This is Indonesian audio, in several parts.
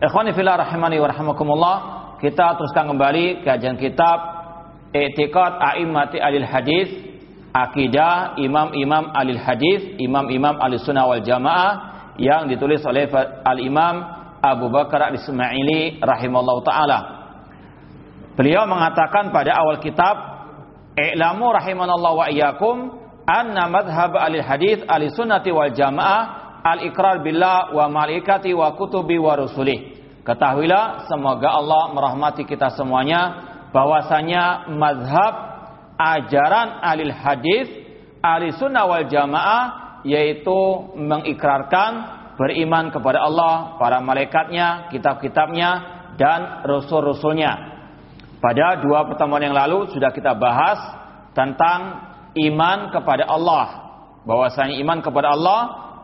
Ikhwani fillah rahimani wa rahimakumullah. Kita teruskan kembali kajian kitab I'tiqad A'immati Alil Hadis, akidah imam-imam alil hadis, imam-imam alil sunnah wal jamaah yang ditulis oleh Al-Imam Abu Bakar Al-Ismaili rahimallahu taala. Beliau mengatakan pada awal kitab, "I'lamu rahimanallahu wa iyyakum anna madhhab alil hadis alil sunnati wal jamaah al-iqrar billah wa malaikati wa kutubi wa rusulih. Ketahuilah semoga Allah merahmati kita semuanya bahwasanya mazhab ajaran alil hadis ahli sunnah wal jamaah yaitu mengikrarkan beriman kepada Allah, para malaikatnya, kitab-kitabnya dan rasul-rasulnya. Pada dua pertemuan yang lalu sudah kita bahas tentang iman kepada Allah. Bahwasanya iman kepada Allah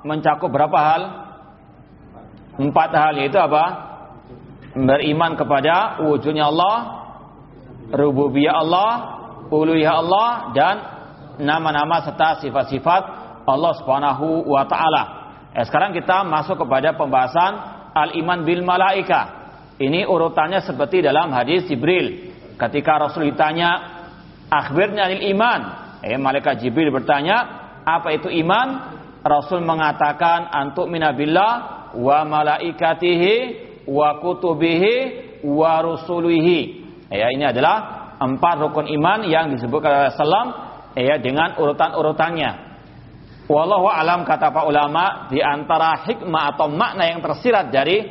mencakup berapa hal? Empat hal yaitu apa? Beriman kepada wujudnya Allah, rububiyah Allah, uluhiyah Allah dan nama-nama serta sifat-sifat Allah Subhanahu wa taala. Eh, sekarang kita masuk kepada pembahasan al-iman bil malaika. Ini urutannya seperti dalam hadis Jibril. Ketika Rasul ditanya, "Akhbirnya anil iman." Eh, malaikat Jibril bertanya, "Apa itu iman?" Rasul mengatakan antuk minabillah wa malaikatihi wa kutubihi wa rusulihi. Ya, ini adalah empat rukun iman yang disebutkan oleh Rasulullah ya dengan urutan-urutannya. Wallahu alam kata Pak ulama di antara hikmah atau makna yang tersirat dari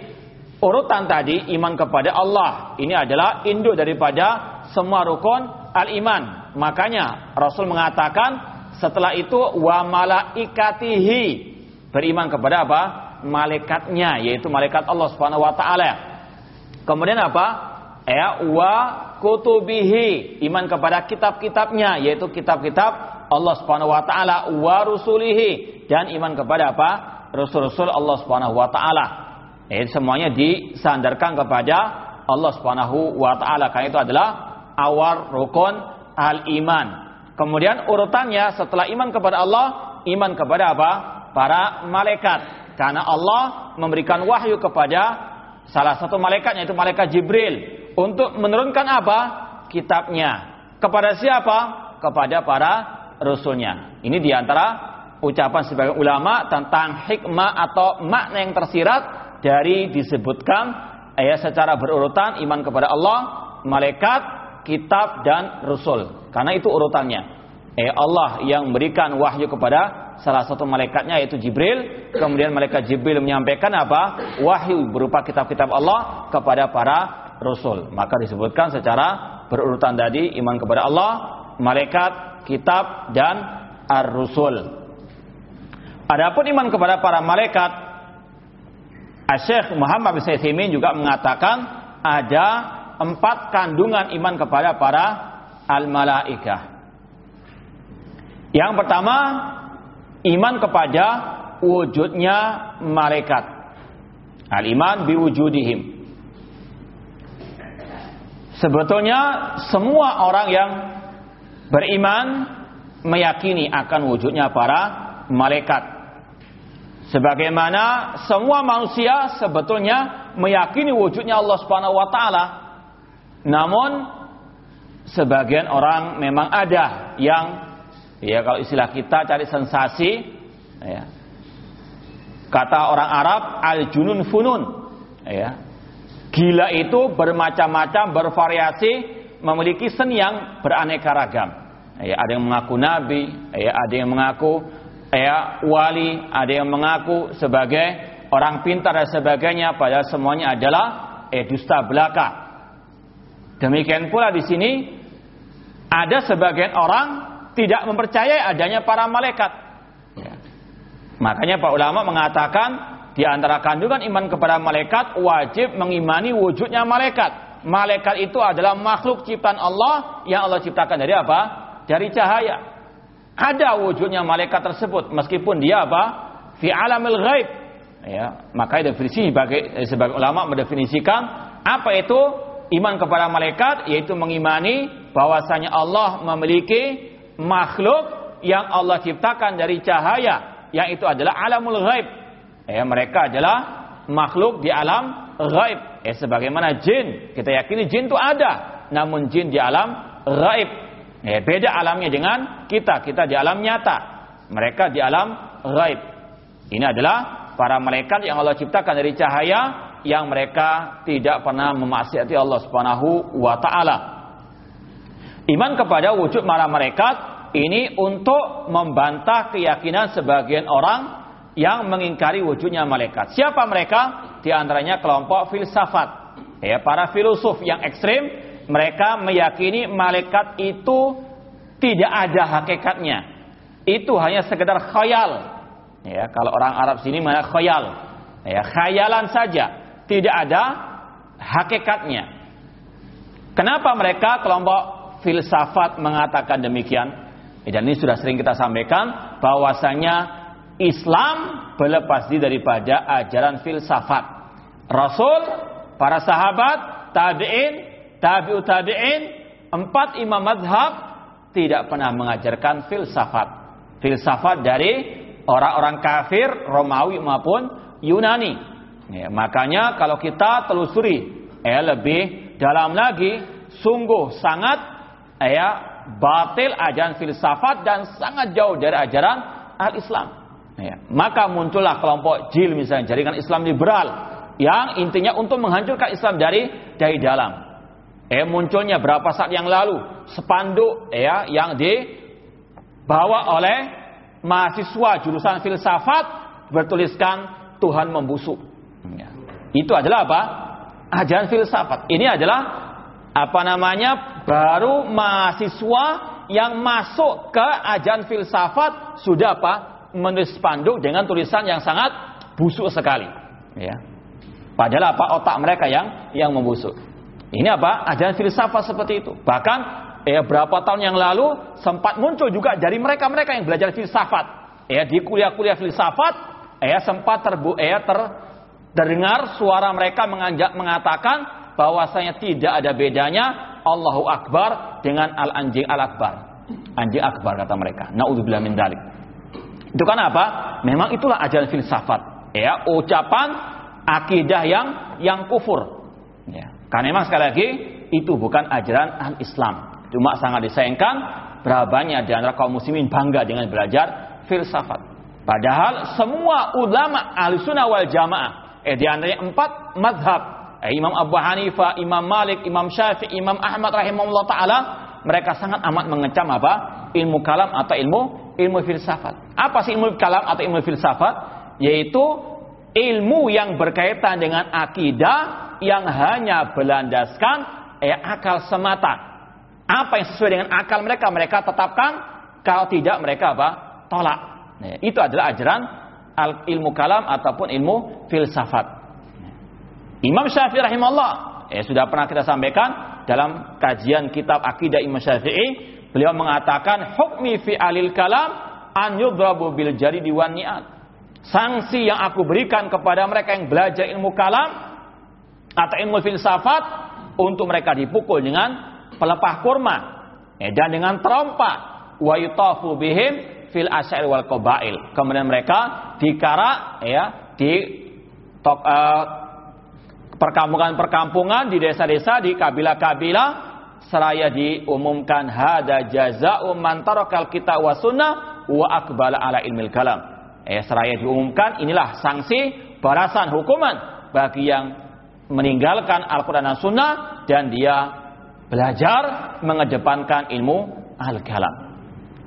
urutan tadi iman kepada Allah. Ini adalah induk daripada semua rukun al-iman. Makanya Rasul mengatakan setelah itu wa malaikatihi beriman kepada apa? Malaikatnya yaitu malaikat Allah Subhanahu wa taala. Kemudian apa? Ya wa kutubihi iman kepada kitab-kitabnya yaitu kitab-kitab Allah Subhanahu wa taala wa rusulihi dan iman kepada apa? Rasul-rasul Allah Subhanahu wa taala. Ya, semuanya disandarkan kepada Allah Subhanahu wa taala. Karena itu adalah awal rukun al-iman. Kemudian urutannya setelah iman kepada Allah, iman kepada apa? Para malaikat. Karena Allah memberikan wahyu kepada salah satu malaikatnya yaitu malaikat Jibril untuk menurunkan apa? Kitabnya. Kepada siapa? Kepada para rasulnya. Ini di antara ucapan sebagian ulama tentang hikmah atau makna yang tersirat dari disebutkan ayat secara berurutan iman kepada Allah, malaikat, kitab dan rasul. Karena itu urutannya. Eh Allah yang memberikan wahyu kepada salah satu malaikatnya yaitu Jibril, kemudian malaikat Jibril menyampaikan apa? Wahyu berupa kitab-kitab Allah kepada para rasul. Maka disebutkan secara berurutan tadi iman kepada Allah, malaikat, kitab dan ar-rusul. Adapun iman kepada para malaikat, Syekh Muhammad bin Saitsimin juga mengatakan ada empat kandungan iman kepada para al-malaikah. Yang pertama, iman kepada wujudnya malaikat. Al-iman biwujudihim. Sebetulnya semua orang yang beriman meyakini akan wujudnya para malaikat. Sebagaimana semua manusia sebetulnya meyakini wujudnya Allah Subhanahu wa taala. Namun sebagian orang memang ada yang ya kalau istilah kita cari sensasi ya. Kata orang Arab al-junun funun ya. Gila itu bermacam-macam, bervariasi, memiliki seni yang beraneka ragam. Ya, ada yang mengaku nabi, ya, ada yang mengaku ya wali, ada yang mengaku sebagai orang pintar dan sebagainya, padahal semuanya adalah eh dusta belaka. Demikian pula di sini ada sebagian orang tidak mempercayai adanya para malaikat. Ya. Makanya Pak ulama mengatakan di antara kandungan iman kepada malaikat wajib mengimani wujudnya malaikat. Malaikat itu adalah makhluk ciptaan Allah yang Allah ciptakan dari apa? Dari cahaya. Ada wujudnya malaikat tersebut meskipun dia apa? Fi alamil ghaib. Ya, maka definisi sebagai sebagai ulama mendefinisikan apa itu iman kepada malaikat yaitu mengimani bahwasanya Allah memiliki makhluk yang Allah ciptakan dari cahaya yang itu adalah alamul ghaib. Ya, mereka adalah makhluk di alam ghaib. Ya, sebagaimana jin, kita yakini jin itu ada, namun jin di alam ghaib. Ya, beda alamnya dengan kita. Kita di alam nyata. Mereka di alam gaib. Ini adalah para malaikat yang Allah ciptakan dari cahaya yang mereka tidak pernah memaksiati Allah Subhanahu wa taala. Iman kepada wujud para malaikat ini untuk membantah keyakinan sebagian orang yang mengingkari wujudnya malaikat. Siapa mereka? Di antaranya kelompok filsafat. Ya, para filosof yang ekstrim mereka meyakini malaikat itu tidak ada hakikatnya. Itu hanya sekedar khayal. Ya, kalau orang Arab sini mana khayal. Ya, khayalan saja, tidak ada hakikatnya. Kenapa mereka kelompok filsafat mengatakan demikian? Dan ini sudah sering kita sampaikan bahwasanya Islam berlepas diri daripada ajaran filsafat. Rasul, para sahabat, tabi'in, tabi'ut tabi'in, empat imam madhab tidak pernah mengajarkan filsafat. Filsafat dari orang-orang kafir Romawi maupun Yunani. Ya, makanya kalau kita telusuri ya lebih dalam lagi, sungguh sangat ya batil ajaran filsafat dan sangat jauh dari ajaran al-Islam. Ya, maka muncullah kelompok jil misalnya jaringan Islam liberal yang intinya untuk menghancurkan Islam dari dari dalam. Eh munculnya berapa saat yang lalu spanduk ya yang dibawa oleh mahasiswa jurusan filsafat bertuliskan Tuhan membusuk. Itu adalah apa? Ajaran filsafat. Ini adalah apa namanya? Baru mahasiswa yang masuk ke ajaran filsafat sudah apa? Menulis spanduk dengan tulisan yang sangat busuk sekali. Ya. Padahal apa? Otak mereka yang yang membusuk. Ini apa? Ajaran filsafat seperti itu. Bahkan ya berapa tahun yang lalu sempat muncul juga dari mereka-mereka yang belajar filsafat. Ya di kuliah-kuliah filsafat ya sempat terbu ya ter terdengar suara mereka mengajak mengatakan bahwasanya tidak ada bedanya Allahu Akbar dengan al anjing al akbar. Anjing akbar kata mereka. Naudzubillah min dalik. Itu kan apa? Memang itulah ajaran filsafat. Ya, ucapan akidah yang yang kufur. Ya. Karena memang sekali lagi itu bukan ajaran al-Islam. Cuma sangat disayangkan berapa banyak di antara kaum muslimin bangga dengan belajar filsafat. Padahal semua ulama ahli sunnah wal jamaah, eh di antaranya empat madhab, eh, Imam Abu Hanifah, Imam Malik, Imam Syafi'i, Imam Ahmad rahimahullah taala, mereka sangat amat mengecam apa? Ilmu kalam atau ilmu ilmu filsafat. Apa sih ilmu kalam atau ilmu filsafat? Yaitu ilmu yang berkaitan dengan akidah yang hanya berlandaskan eh, akal semata. Apa yang sesuai dengan akal mereka mereka tetapkan, kalau tidak mereka apa? Tolak. Nah, itu adalah ajaran ilmu kalam ataupun ilmu filsafat. Imam Syafi'i rahimahullah eh, sudah pernah kita sampaikan dalam kajian kitab akidah Imam Syafi'i, beliau mengatakan hukmi fi alil kalam an yudrabu bil jari diwan Sanksi yang aku berikan kepada mereka yang belajar ilmu kalam atau ilmu filsafat untuk mereka dipukul dengan pelepah kurma ya, dan dengan trompa wa yutafu bihim fil asyair wal qabail. Kemudian mereka dikara ya di tok, uh, perkampungan-perkampungan di desa-desa di kabilah-kabilah seraya diumumkan hada jaza'u man tarakal kita wa sunnah wa akbala ala ilmil kalam. Eh seraya diumumkan inilah sanksi balasan hukuman bagi yang meninggalkan Al-Qur'an dan Sunnah dan dia belajar mengedepankan ilmu al-kalam.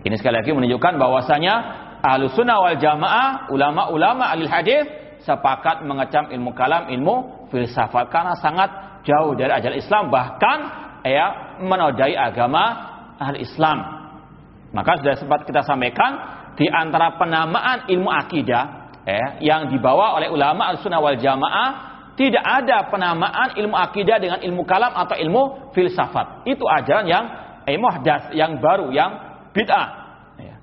Ini sekali lagi menunjukkan bahwasanya Ahlus Sunnah wal Jamaah, ulama-ulama ahli hadis sepakat mengecam ilmu kalam, ilmu filsafat karena sangat jauh dari ajaran Islam bahkan ya menodai agama ahli Islam. Maka sudah sempat kita sampaikan di antara penamaan ilmu akidah ya, yang dibawa oleh ulama al-sunnah wal jamaah tidak ada penamaan ilmu akidah dengan ilmu kalam atau ilmu filsafat. Itu ajaran yang eh, muhdas, yang baru, yang bid'ah. Ya.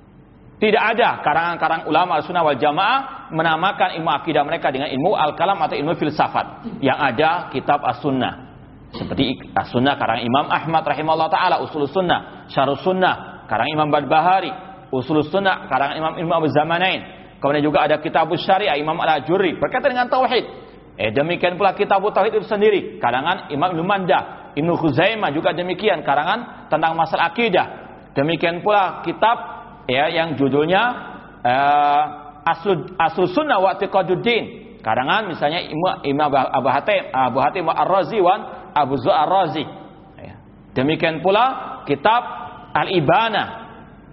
Tidak ada karangan-karang ulama al-sunnah wal jamaah menamakan ilmu akidah mereka dengan ilmu al-kalam atau ilmu filsafat. Yang ada kitab as-sunnah. Seperti as-sunnah karang Imam Ahmad rahimahullah ta'ala, usul sunnah, syarus sunnah, karang Imam Badbahari, usul sunnah, karang Imam Imam Abu Zamanain. Kemudian juga ada kitab syariah Imam Al-Ajuri berkaitan dengan tauhid. Eh demikian pula kitab tauhid itu sendiri, karangan Imam Ibnu Mandah, Ibnu Khuzaimah juga demikian karangan tentang masalah akidah. Demikian pula kitab ya yang judulnya uh, Aslu Aslu Sunnah wa Tiqaduddin. Karangan misalnya Imam, Imam Abu Hatim, Abu Hatim Ar-Razi wan Abu Zu'ar Razi. Ya. Demikian pula kitab Al-Ibana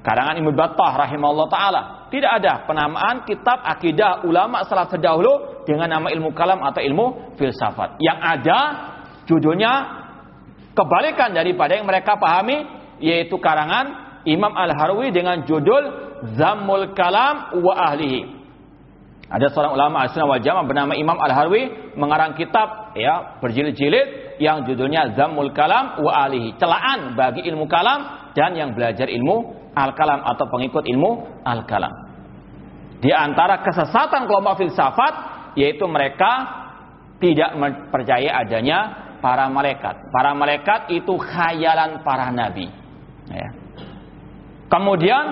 karangan Ibnu Battah rahimahullah taala. Tidak ada penamaan kitab akidah ulama salaf terdahulu dengan nama ilmu kalam atau ilmu filsafat. Yang ada judulnya kebalikan daripada yang mereka pahami yaitu karangan Imam Al-Harwi dengan judul Zammul Kalam wa Ahlihi. Ada seorang ulama al-sunnah wal jamaah bernama Imam Al-Harwi mengarang kitab ya berjilid-jilid yang judulnya Zammul Kalam wa Ahlihi. Celaan bagi ilmu kalam dan yang belajar ilmu al-kalam atau pengikut ilmu al-kalam. Di antara kesesatan kelompok filsafat yaitu mereka tidak percaya adanya para malaikat. Para malaikat itu khayalan para nabi. Ya. Kemudian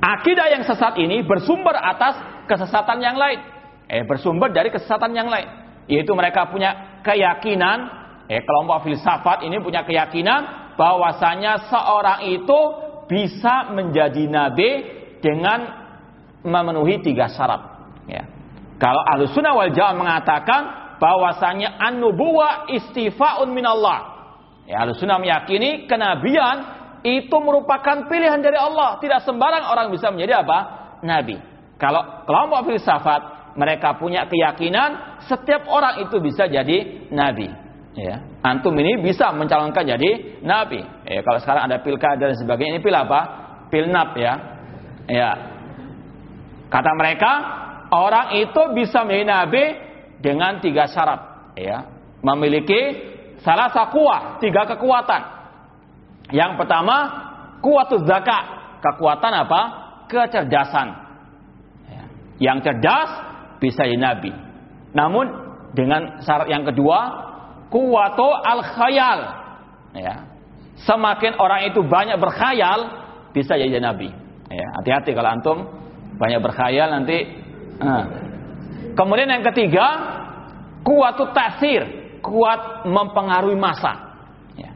akidah yang sesat ini bersumber atas kesesatan yang lain. Eh, bersumber dari kesesatan yang lain. Yaitu mereka punya keyakinan, eh, kelompok filsafat ini punya keyakinan bahwasanya seorang itu bisa menjadi nabi dengan memenuhi tiga syarat. Ya. Kalau ahlu sunnah wal jamaah mengatakan bahwasanya an-nubuwa istifaun minallah. Ya, ahlu sunnah meyakini kenabian itu merupakan pilihan dari Allah. Tidak sembarang orang bisa menjadi apa? Nabi. Kalau kelompok filsafat mereka punya keyakinan setiap orang itu bisa jadi nabi. Ya, antum ini bisa mencalonkan jadi nabi. Ya, kalau sekarang ada pilkada dan sebagainya, ini pil apa? Pilnap ya. Ya. Kata mereka, orang itu bisa menjadi nabi dengan tiga syarat. Ya, memiliki salah satu tiga kekuatan. Yang pertama, kuat zakat. Kekuatan apa? Kecerdasan. Ya. Yang cerdas bisa jadi nabi. Namun dengan syarat yang kedua, kuwato al khayal ya semakin orang itu banyak berkhayal bisa jadi nabi ya hati-hati kalau antum banyak berkhayal nanti nah. kemudian yang ketiga kuwatu tasir kuat mempengaruhi masa ya.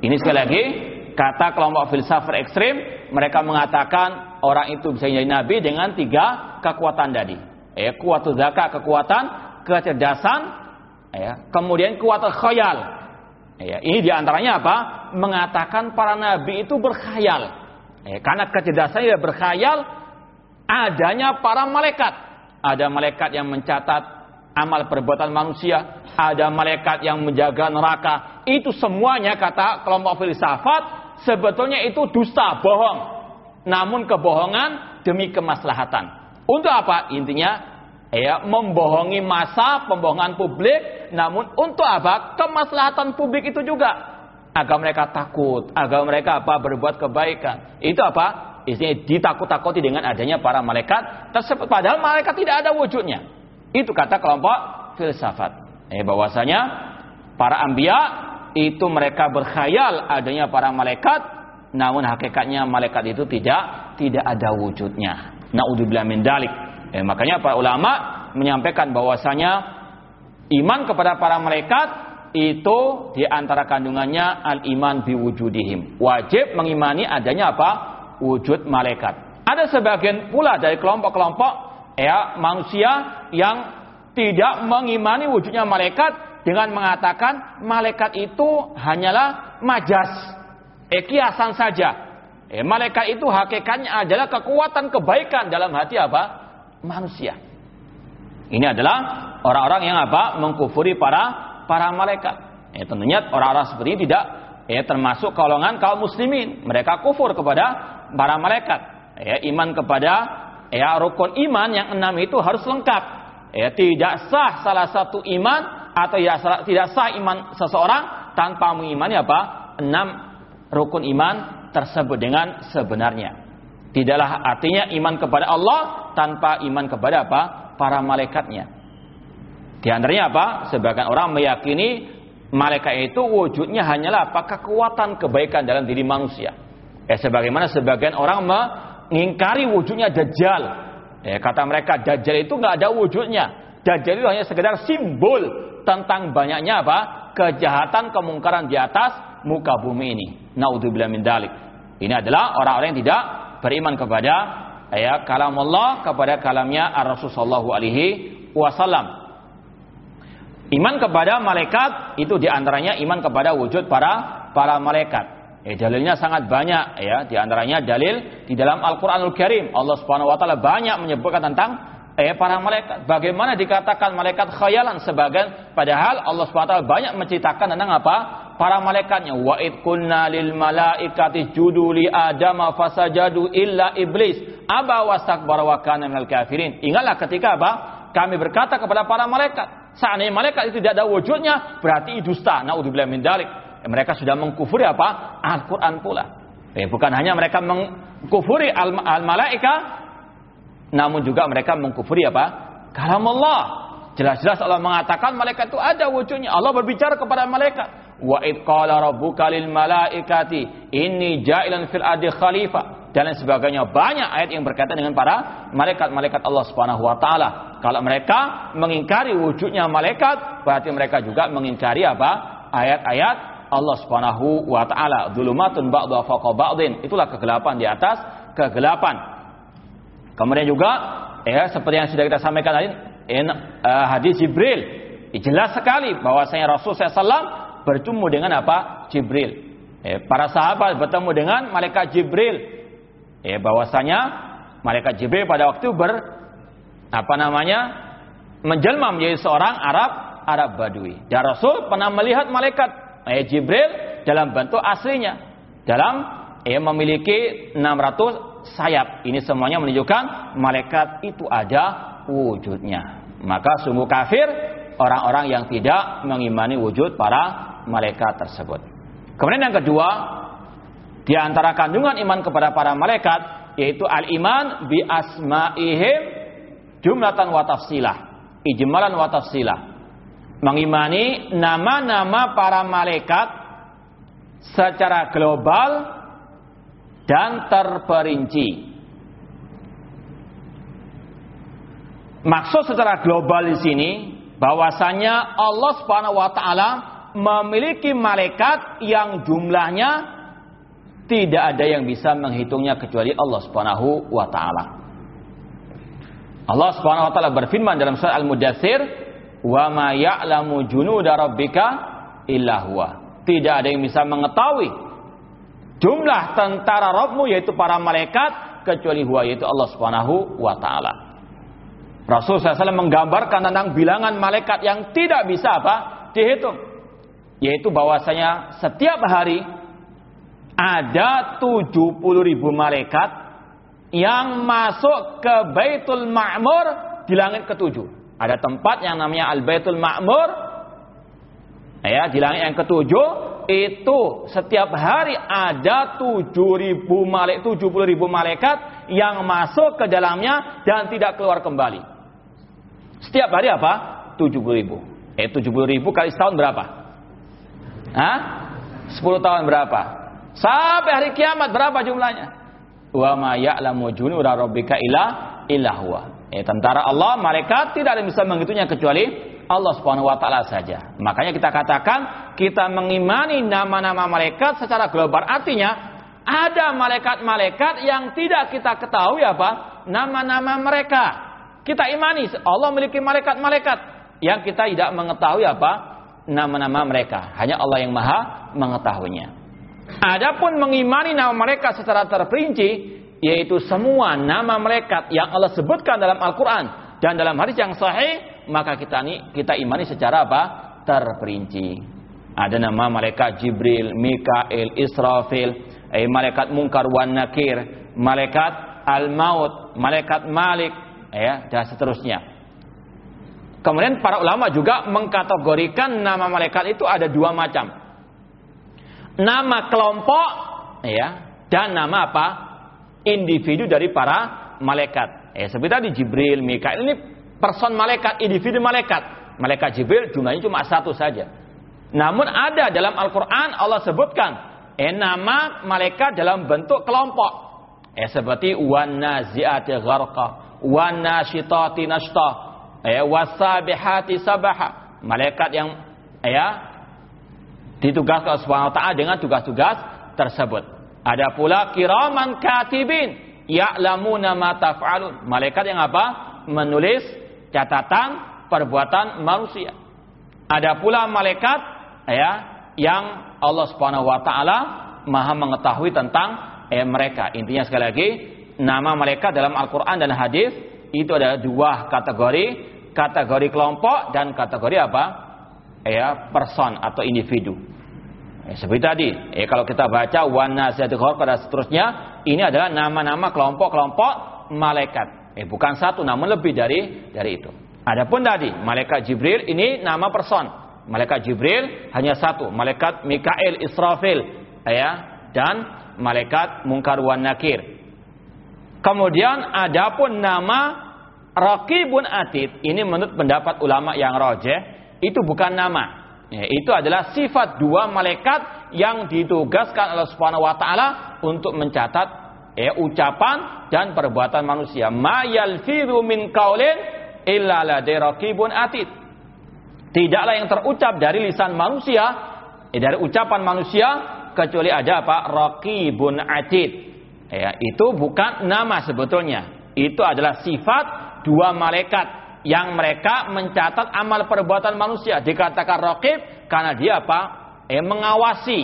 ini sekali lagi kata kelompok filsafat ekstrim mereka mengatakan orang itu bisa jadi nabi dengan tiga kekuatan tadi ya kuwatu zakat kekuatan kecerdasan Ya. Kemudian kuat khayal. Ya, ini di antaranya apa? Mengatakan para nabi itu berkhayal. Ya, karena kecerdasannya berkhayal adanya para malaikat. Ada malaikat yang mencatat amal perbuatan manusia, ada malaikat yang menjaga neraka. Itu semuanya kata kelompok filsafat sebetulnya itu dusta, bohong. Namun kebohongan demi kemaslahatan. Untuk apa? Intinya ya membohongi masa, pembohongan publik, namun untuk apa? Kemaslahatan publik itu juga agar mereka takut, agar mereka apa berbuat kebaikan. Itu apa? Isinya ditakut-takuti dengan adanya para malaikat tersebut. Padahal malaikat tidak ada wujudnya. Itu kata kelompok filsafat. Eh bahwasanya para ambia itu mereka berkhayal adanya para malaikat namun hakikatnya malaikat itu tidak tidak ada wujudnya. Naudzubillah min dalik. Eh, makanya para ulama menyampaikan bahwasanya iman kepada para malaikat itu di antara kandungannya al-iman biwujudihim. Wajib mengimani adanya apa? Wujud malaikat. Ada sebagian pula dari kelompok-kelompok ya manusia yang tidak mengimani wujudnya malaikat dengan mengatakan malaikat itu hanyalah majas, eh, kiasan saja. Eh, malaikat itu hakikatnya adalah kekuatan kebaikan dalam hati apa? Manusia. Ini adalah orang-orang yang apa? Mengkufuri para para malaikat. Eh, tentunya orang-orang seperti ini tidak eh, termasuk golongan kaum muslimin. Mereka kufur kepada para malaikat. Eh, iman kepada ya rukun iman yang enam itu harus lengkap. Ya, tidak sah salah satu iman atau ya tidak sah iman seseorang tanpa mengimani apa? Enam rukun iman tersebut dengan sebenarnya. Tidaklah artinya iman kepada Allah tanpa iman kepada apa? Para malaikatnya. Di antaranya apa? Sebagian orang meyakini malaikat itu wujudnya hanyalah apa? Kekuatan kebaikan dalam diri manusia. Eh, sebagaimana sebagian orang mengingkari wujudnya Dajjal. Eh, kata mereka Dajjal itu nggak ada wujudnya. Dajjal itu hanya sekedar simbol tentang banyaknya apa? Kejahatan, kemungkaran di atas muka bumi ini. Naudzubillah min dalik. Ini adalah orang-orang yang tidak beriman kepada ya kalam Allah kepada kalamnya Rasulullah alaihi wasallam. Iman kepada malaikat itu di antaranya iman kepada wujud para para malaikat. Eh, dalilnya sangat banyak ya, di antaranya dalil di dalam Al-Qur'anul Karim. Allah Subhanahu wa taala banyak menyebutkan tentang eh para malaikat. Bagaimana dikatakan malaikat khayalan sebagian? Padahal Allah taala banyak menceritakan tentang apa? para malaikatnya. Wa id kunna lil malaikati judu li adama fasajadu illa iblis. Aba wastakbara wa kana minal kafirin. Ingatlah ketika apa? Kami berkata kepada para malaikat seandainya malaikat itu tidak ada wujudnya berarti dusta. Naudzubillah min dalik. Mereka sudah mengkufuri apa? Al-Qur'an pula. Eh, bukan hanya mereka mengkufuri al-malaika namun juga mereka mengkufuri apa? Kalam Allah jelas-jelas Allah mengatakan malaikat itu ada wujudnya. Allah berbicara kepada malaikat wa id qala rabbuka lil malaikati inni ja'ilan fil ardi khalifah dan lain sebagainya. Banyak ayat yang berkaitan dengan para malaikat-malaikat Allah Subhanahu wa taala. Kalau mereka mengingkari wujudnya malaikat berarti mereka juga mengingkari apa? Ayat-ayat Allah Subhanahu wa taala. Dzulumatun ba'dha fawqa ba'din. Itulah kegelapan di atas kegelapan kemudian juga ya seperti yang sudah kita sampaikan tadi in, uh, hadis Jibril jelas sekali bahwasanya Rasul SAW bertemu dengan apa? Jibril. Eh, para sahabat bertemu dengan malaikat Jibril. Eh, bahwasanya malaikat Jibril pada waktu ber apa namanya? menjelma menjadi seorang Arab Arab Badui. Dan Rasul pernah melihat malaikat eh, Jibril dalam bentuk aslinya. Dalam eh, memiliki 600 sayap. Ini semuanya menunjukkan malaikat itu ada wujudnya. Maka sungguh kafir orang-orang yang tidak mengimani wujud para malaikat tersebut. Kemudian yang kedua, di antara kandungan iman kepada para malaikat yaitu al-iman bi asma'ihim jumlatan wa tafsilah, ijmalan wa tafsilah. Mengimani nama-nama para malaikat secara global dan terperinci. Maksud secara global di sini bahwasanya Allah Subhanahu wa taala memiliki malaikat yang jumlahnya tidak ada yang bisa menghitungnya kecuali Allah Subhanahu wa taala. Allah Subhanahu wa taala berfirman dalam surah Al-Mudatsir, "Wa ma ya'lamu junuda rabbika illa huwa." Tidak ada yang bisa mengetahui jumlah tentara Rabbmu yaitu para malaikat kecuali huwa yaitu Allah Subhanahu wa taala. Rasul SAW menggambarkan tentang bilangan malaikat yang tidak bisa apa? dihitung yaitu bahwasanya setiap hari ada 70 ribu malaikat yang masuk ke Baitul Ma'mur di langit ketujuh. Ada tempat yang namanya Al Baitul Ma'mur ya di langit yang ketujuh itu setiap hari ada 7 ribu malaikat 70 ribu malaikat yang masuk ke dalamnya dan tidak keluar kembali. Setiap hari apa? 70 ribu. Eh 70 ribu kali setahun berapa? Hah? 10 tahun berapa? Sampai hari kiamat berapa jumlahnya? Wa ma ya'lamu junuda rabbika illa huwa. Eh, tentara Allah, malaikat tidak ada yang bisa menghitungnya kecuali Allah Subhanahu wa taala saja. Makanya kita katakan kita mengimani nama-nama malaikat secara global artinya ada malaikat-malaikat yang tidak kita ketahui apa nama-nama mereka. Kita imani Allah memiliki malaikat-malaikat yang kita tidak mengetahui apa nama-nama mereka. Hanya Allah yang Maha mengetahuinya. Adapun mengimani nama mereka secara terperinci yaitu semua nama malaikat yang Allah sebutkan dalam Al-Qur'an dan dalam hadis yang sahih maka kita ini kita imani secara apa? terperinci. Ada nama malaikat Jibril, Mikael, Israfil, eh, malaikat Mungkar wan Nakir, malaikat Al-Maut, malaikat Malik, ya, dan seterusnya. Kemudian para ulama juga mengkategorikan nama malaikat itu ada dua macam. Nama kelompok ya dan nama apa? individu dari para malaikat. Eh seperti tadi Jibril, Mikail ini person malaikat, individu malaikat. Malaikat Jibril jumlahnya cuma satu saja. Namun ada dalam Al-Qur'an Allah sebutkan eh nama malaikat dalam bentuk kelompok. Eh seperti wan naziati gharqa, wan nasyitati nashta, eh wasabihati sabaha. Malaikat yang ya ditugaskan Subhanahu wa taala dengan tugas-tugas tersebut. Ada pula kiraman katibin ya'lamuna ma taf'alun. Malaikat yang apa? Menulis catatan perbuatan manusia. Ada pula malaikat ya yang Allah Subhanahu wa taala Maha mengetahui tentang eh, mereka. Intinya sekali lagi, nama malaikat dalam Al-Qur'an dan hadis itu ada dua kategori, kategori kelompok dan kategori apa? Ya, person atau individu. Eh, seperti tadi, eh, kalau kita baca wana pada seterusnya, ini adalah nama-nama kelompok-kelompok malaikat. Eh, bukan satu, namun lebih dari dari itu. Adapun tadi, malaikat Jibril ini nama person. Malaikat Jibril hanya satu, malaikat Mikael Israfil, ya, dan malaikat Mungkar wan Nakir. Kemudian adapun nama Raqibun Atid, ini menurut pendapat ulama yang rojeh, itu bukan nama, Ya, itu adalah sifat dua malaikat yang ditugaskan oleh Subhanahu wa taala untuk mencatat ya, ucapan dan perbuatan manusia. Ma yalfidhu min qaulin illa atid. Tidaklah yang terucap dari lisan manusia, eh, dari ucapan manusia kecuali ada apa? Raqibun atid. Ya, itu bukan nama sebetulnya. Itu adalah sifat dua malaikat yang mereka mencatat amal perbuatan manusia. Dikatakan rokib karena dia apa? Eh mengawasi.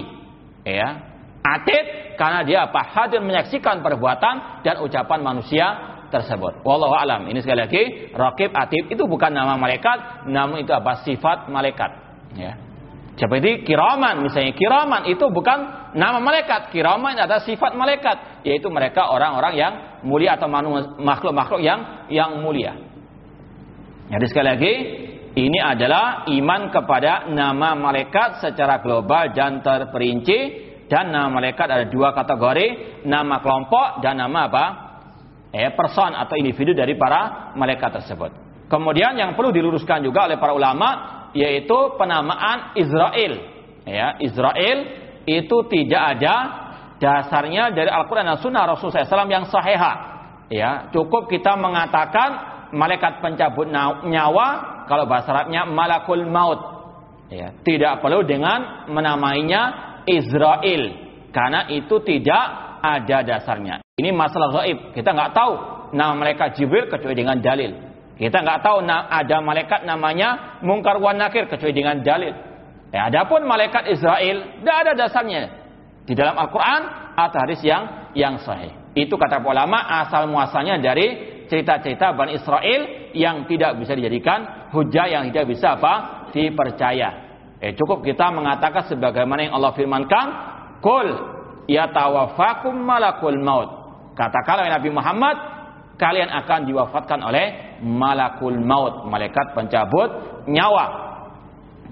Ya. Atid karena dia apa? Hadir menyaksikan perbuatan dan ucapan manusia tersebut. Wallahu alam. Ini sekali lagi rokib atid itu bukan nama malaikat, namun itu apa? Sifat malaikat. Ya. Seperti kiraman, misalnya kiraman itu bukan nama malaikat. Kiraman adalah sifat malaikat, yaitu mereka orang-orang yang mulia atau makhluk-makhluk yang yang mulia. Jadi sekali lagi, ini adalah iman kepada nama malaikat secara global dan terperinci dan nama malaikat ada dua kategori, nama kelompok dan nama apa? Eh, person atau individu dari para malaikat tersebut. Kemudian yang perlu diluruskan juga oleh para ulama yaitu penamaan Israel. Ya, Israel itu tidak ada dasarnya dari Al-Quran dan Sunnah Rasulullah SAW yang sahihah. Ya, cukup kita mengatakan malaikat pencabut nyawa kalau bahasa Arabnya malakul maut ya, tidak perlu dengan menamainya Israel karena itu tidak ada dasarnya. Ini masalah gaib. Kita nggak tahu nama malaikat Jibril kecuali dengan dalil. Kita nggak tahu ada malaikat namanya Mungkar wan Nakir kecuali dengan dalil. Ya, adapun malaikat Israel tidak ada dasarnya. Di dalam Al-Quran atau hadis yang yang sahih. Itu kata ulama asal muasalnya dari cerita-cerita Bani Israel yang tidak bisa dijadikan hujah yang tidak bisa apa? Dipercaya. Eh cukup kita mengatakan sebagaimana yang Allah firmankan, "Qul yatawafakum malakul maut." Katakanlah Nabi Muhammad, kalian akan diwafatkan oleh malakul maut, malaikat pencabut nyawa.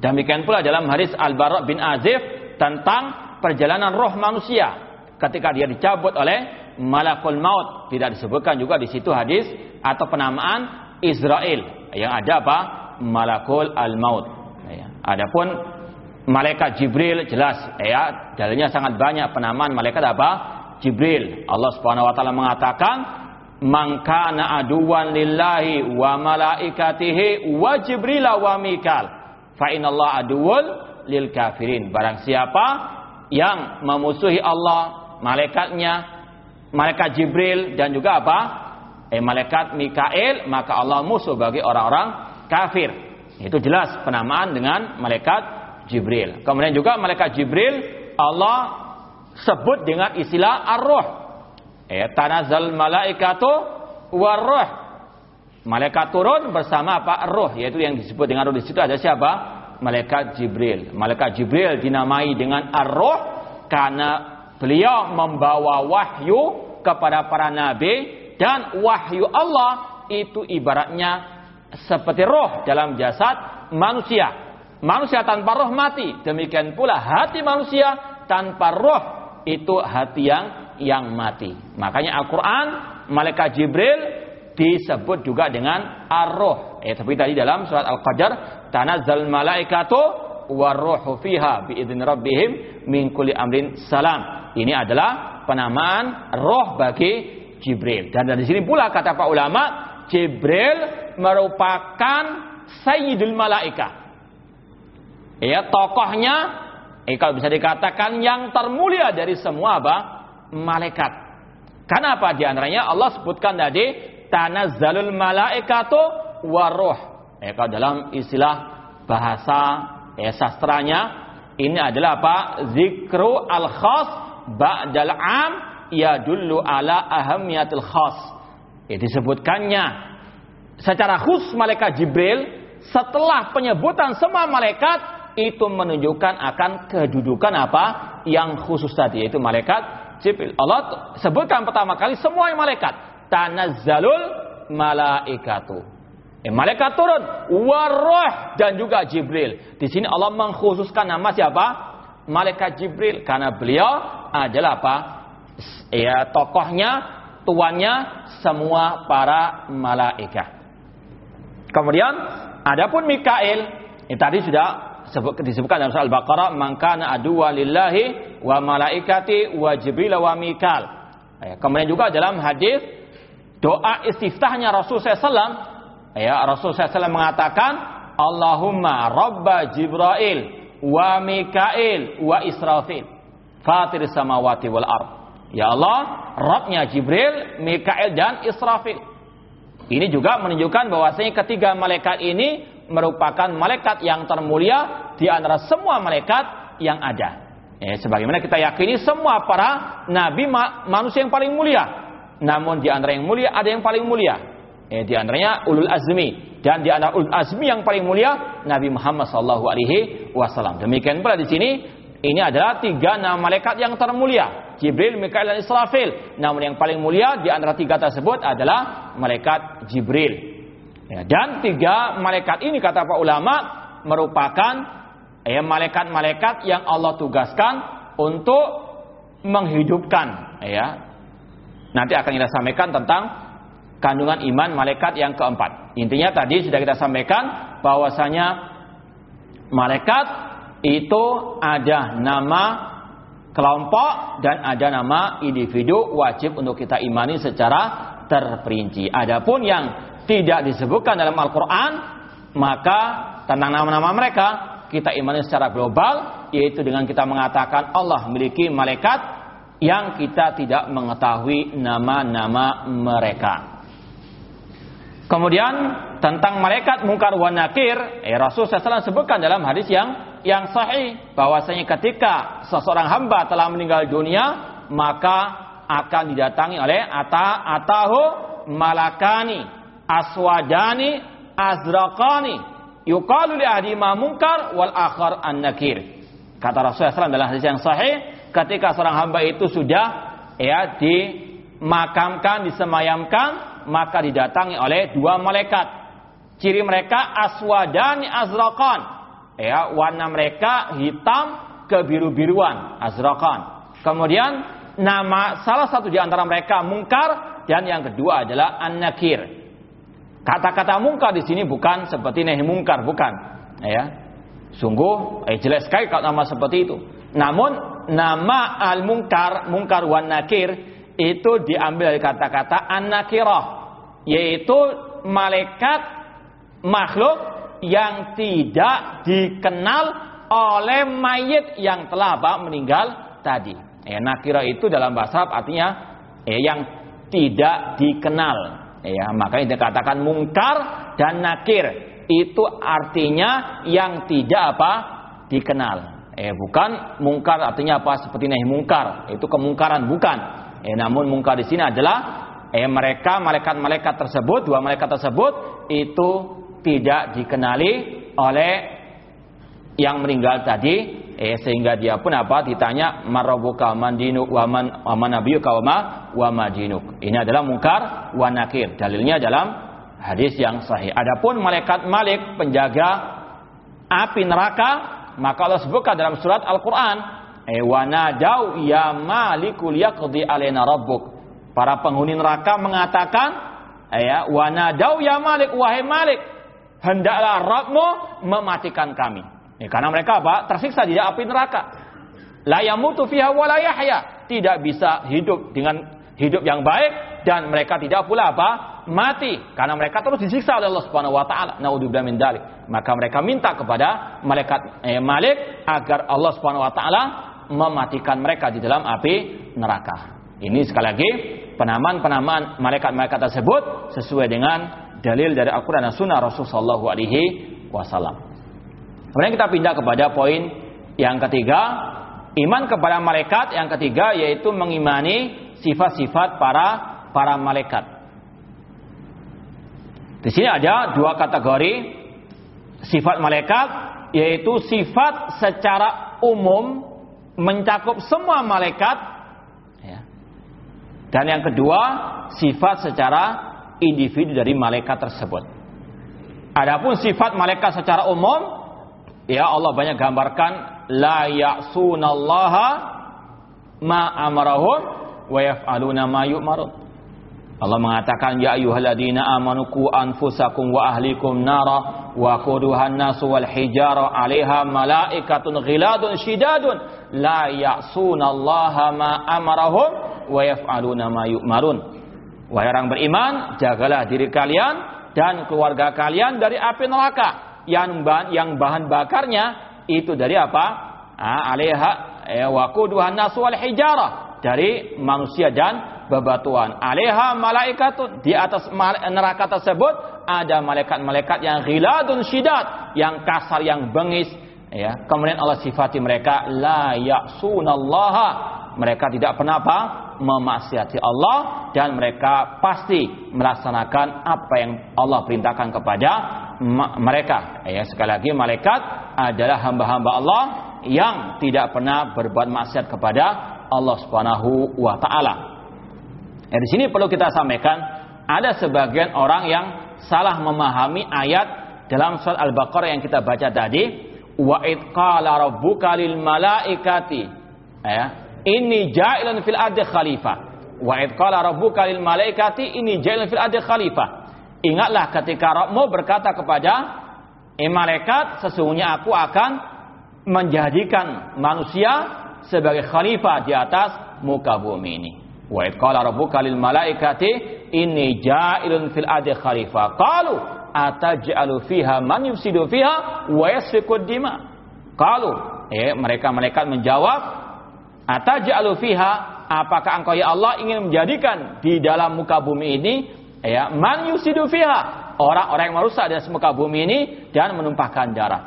Demikian pula dalam hadis Al-Bara bin Azif tentang perjalanan roh manusia ketika dia dicabut oleh malakul maut tidak disebutkan juga di situ hadis atau penamaan Israel yang ada apa malakul al maut. Adapun malaikat Jibril jelas ya dalilnya sangat banyak penamaan malaikat apa? Jibril. Allah Subhanahu wa taala mengatakan mangkana aduwan lillahi wa malaikatihi wa jibril wa mikal. Fa inallah aduwwul lil kafirin. Barang siapa yang memusuhi Allah malaikatnya malaikat Jibril dan juga apa? Eh malaikat Mikael maka Allah musuh bagi orang-orang kafir itu jelas penamaan dengan malaikat Jibril. Kemudian juga malaikat Jibril Allah sebut dengan istilah ar-ruh. Eh, tanazal malaikatu war-ruh. Malaikat turun bersama apa? Ruh, yaitu yang disebut dengan ruh di situ ada siapa? Malaikat Jibril. Malaikat Jibril dinamai dengan ar-ruh karena beliau membawa wahyu kepada para nabi dan wahyu Allah itu ibaratnya seperti roh dalam jasad manusia. Manusia tanpa roh mati. Demikian pula hati manusia tanpa roh itu hati yang yang mati. Makanya Al-Quran, malaikat Jibril disebut juga dengan ar-roh. Eh, seperti tadi dalam surat Al-Qadar, tanazzal malaikatu warruhu fiha biidzin rabbihim min kulli amrin salam. Ini adalah penamaan roh bagi Jibril. Dan dari sini pula kata pak ulama, Jibril merupakan sayyidul malaikat ya tokohnya eh kalau bisa dikatakan yang termulia dari semua apa? Malaikat. Karena apa? Di antaranya Allah sebutkan tadi tanazzalul malaikatu waruh eh kalau dalam istilah bahasa eh sastranya ini adalah apa? Zikru al khas ba'dal am dulu ala ahamiyatil khas. Eh, disebutkannya secara khusus malaikat Jibril setelah penyebutan semua malaikat itu menunjukkan akan kedudukan apa yang khusus tadi yaitu malaikat Jibril. Allah sebutkan pertama kali semua malaikat tanazzalul malaikatu. Eh, malaikat turun waroh dan juga Jibril. Di sini Allah mengkhususkan nama siapa? Malaikat Jibril karena beliau adalah apa? Ya tokohnya, tuannya semua para malaikat. Kemudian adapun Mikail, ini tadi sudah disebutkan dalam surah Al-Baqarah mangkana adu lillahi wa malaikati wa jibril wa mikal. Ya, kemudian juga dalam hadis doa istiftahnya Rasul SAW ya Rasul SAW mengatakan Allahumma rabba Jibril wa Mikail wa Israfil fatir samawati wal ard. Ya Allah, Rabbnya Jibril, Mikail dan Israfil. Ini juga menunjukkan bahwasanya ketiga malaikat ini merupakan malaikat yang termulia di antara semua malaikat yang ada. Ya, sebagaimana kita yakini semua para nabi ma manusia yang paling mulia. Namun di antara yang mulia ada yang paling mulia. Ya, di antaranya ulul azmi dan di antara ulul azmi yang paling mulia Nabi Muhammad wasallam. Demikian pula di sini ini adalah tiga nama malaikat yang termulia. Jibril, Mikail, dan Israfil. Namun yang paling mulia di antara tiga tersebut adalah malaikat Jibril. Ya, dan tiga malaikat ini kata pak ulama merupakan ya malaikat-malaikat yang Allah tugaskan untuk menghidupkan ya. Nanti akan kita sampaikan tentang kandungan iman malaikat yang keempat. Intinya tadi sudah kita sampaikan bahwasanya malaikat itu ada nama kelompok dan ada nama individu wajib untuk kita imani secara terperinci. Adapun yang tidak disebutkan dalam Al-Quran, maka tentang nama-nama mereka kita imani secara global, yaitu dengan kita mengatakan Allah memiliki malaikat yang kita tidak mengetahui nama-nama mereka. Kemudian tentang malaikat mungkar wa nakir, eh, Rasul SAW sebutkan dalam hadis yang yang sahih bahwasanya ketika seseorang hamba telah meninggal dunia maka akan didatangi oleh ata atahu malakani aswadani azraqani. Yuqalu li ahdi ma wal akhar an nakir. Kata Rasulullah SAW dalam hadis yang sahih ketika seorang hamba itu sudah ya dimakamkan disemayamkan maka didatangi oleh dua malaikat. Ciri mereka aswadani azraqan ya warna mereka hitam kebiru-biruan azraqan kemudian nama salah satu di antara mereka mungkar dan yang kedua adalah an-nakir Kata-kata mungkar di sini bukan seperti nahi mungkar, bukan. Ya. Sungguh eh, jelas sekali kalau nama seperti itu. Namun nama al-munkar, munkar wan nakir itu diambil dari kata-kata an-nakirah yaitu malaikat makhluk yang tidak dikenal oleh mayit yang telah meninggal tadi. Ya, nakira itu dalam bahasa Arab artinya ya, yang tidak dikenal. Ya, makanya dikatakan mungkar dan nakir itu artinya yang tidak apa dikenal. Eh bukan mungkar artinya apa seperti nahi mungkar itu kemungkaran bukan. Eh namun mungkar di sini adalah eh mereka malaikat-malaikat tersebut dua malaikat tersebut itu tidak dikenali oleh yang meninggal tadi eh sehingga dia pun apa ditanya marabuka mandinu waman waman nabiyuka wama wamadinuk. Ini adalah mungkar wa nakir. Dalilnya dalam Hadis yang sahih. Adapun malaikat Malik penjaga api neraka, maka Allah sebutkan dalam surat Al-Qur'an, "Eh wanadau ya malikul yaqdi alaina rabbuk." Para penghuni neraka mengatakan, eh, ya, wanadau ya Malik, wahai Malik, hendaklah Rabbmu mematikan kami. Eh, karena mereka apa? Tersiksa di api neraka. La yamutu fiha wa la yahya. Tidak bisa hidup dengan hidup yang baik dan mereka tidak pula apa? mati karena mereka terus disiksa oleh Allah Subhanahu wa taala. Naudzubillah min dalik. Maka mereka minta kepada malaikat eh, Malik agar Allah Subhanahu wa taala mematikan mereka di dalam api neraka. Ini sekali lagi penamaan-penamaan malaikat-malaikat tersebut sesuai dengan dalil dari Al-Qur'an dan Sunnah Rasulullah sallallahu alaihi wasallam. Kemudian kita pindah kepada poin yang ketiga, iman kepada malaikat yang ketiga yaitu mengimani sifat-sifat para para malaikat. Di sini ada dua kategori sifat malaikat, yaitu sifat secara umum mencakup semua malaikat, ya. dan yang kedua sifat secara individu dari malaikat tersebut. Adapun sifat malaikat secara umum, ya Allah banyak gambarkan la ya'sunallaha ma amarahum wa yaf'aluna ma yu'marun. Allah mengatakan ya ayyuhalladzina amanu qu anfusakum wa ahlikum nara wa quduhan nasu wal hijara 'alaiha malaikatun ghiladun shidadun la ya'sunallaha ma amarahum wa yaf'aluna ma yu'marun. Wahai orang beriman, jagalah diri kalian dan keluarga kalian dari api neraka yang bahan, yang bahan bakarnya itu dari apa? 'alaiha ya, wa quduhan nasu wal hijara dari manusia dan bebatuan. Aleha malaikatun. Di atas neraka tersebut ada malaikat-malaikat yang ghiladun syidat, yang kasar, yang bengis. Ya. Kemudian Allah sifati mereka la ya'sunallaha. Mereka tidak pernah apa? memaksiati Allah dan mereka pasti melaksanakan apa yang Allah perintahkan kepada mereka. Ya, sekali lagi malaikat adalah hamba-hamba Allah yang tidak pernah berbuat maksiat kepada Allah Subhanahu wa taala. Ya, di sini perlu kita sampaikan ada sebagian orang yang salah memahami ayat dalam surat Al-Baqarah yang kita baca tadi wa id qala rabbuka lil malaikati. Ya. Inni ja'ilun fil ardi khalifah wa id qala rabbuka lil malaikati inni ja'ilun fil ardi khalifah ingatlah ketika Rabbmu berkata kepada eh, malaikat sesungguhnya aku akan menjadikan manusia sebagai khalifah di atas muka bumi ini. Wa id qala rabbuka lil malaikati inni ja'ilun fil ardi khalifah. Qalu ataj'alu fiha man yufsidu fiha wa yasfiku dima. Qalu eh mereka malaikat menjawab ataj'alu fiha apakah engkau ya Allah ingin menjadikan di dalam muka bumi ini ya man yufsidu fiha orang-orang yang merusak di muka bumi ini dan menumpahkan darah.